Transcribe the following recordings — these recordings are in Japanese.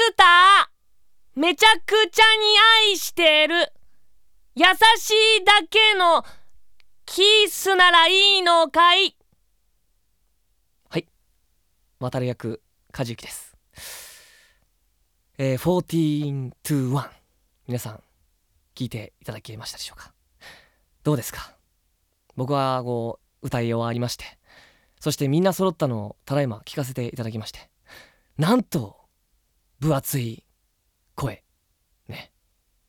スター。めちゃくちゃに愛してる。優しいだけのキスならいいのかい？はい。渡る役梶幸です。えー、14 to 1皆さん聞いていただけましたでしょうか？どうですか？僕はこう歌い終わりまして。そしてみんな揃ったのをただいま聞かせていただきまして。なんと分厚い声。ね。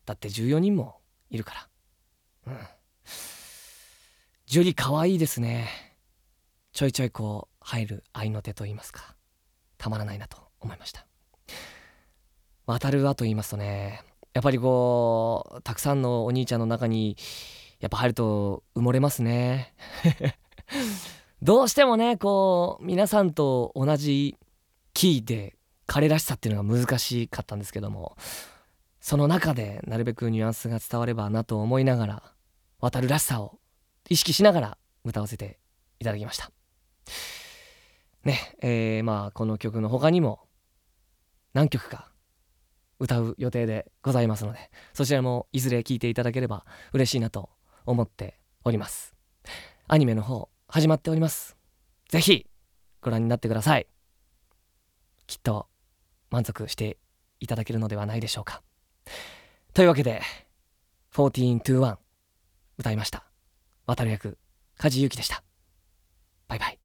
だって14人もいるから。うん。樹里可愛いですね。ちょいちょいこう入る合いの手と言いますか。たまらないなと思いました。渡るはと言いますとねやっぱりこうたくさんのお兄ちゃんの中にやっぱ入ると埋もれますね。どうしてもねこう皆さんと同じキーで彼らしさっていうのが難しかったんですけどもその中でなるべくニュアンスが伝わればなと思いながら渡るらしさを意識しながら歌わせていただきました。ねえー、まあこの曲の他にも何曲か歌う予定でございますのでそちらもいずれ聴いていただければ嬉しいなと思っております。アニメの方始まっております。ぜひご覧になってください。きっと満足していただけるのではないでしょうか。というわけで1421歌いました。渡る役梶裕貴でした。バイバイ。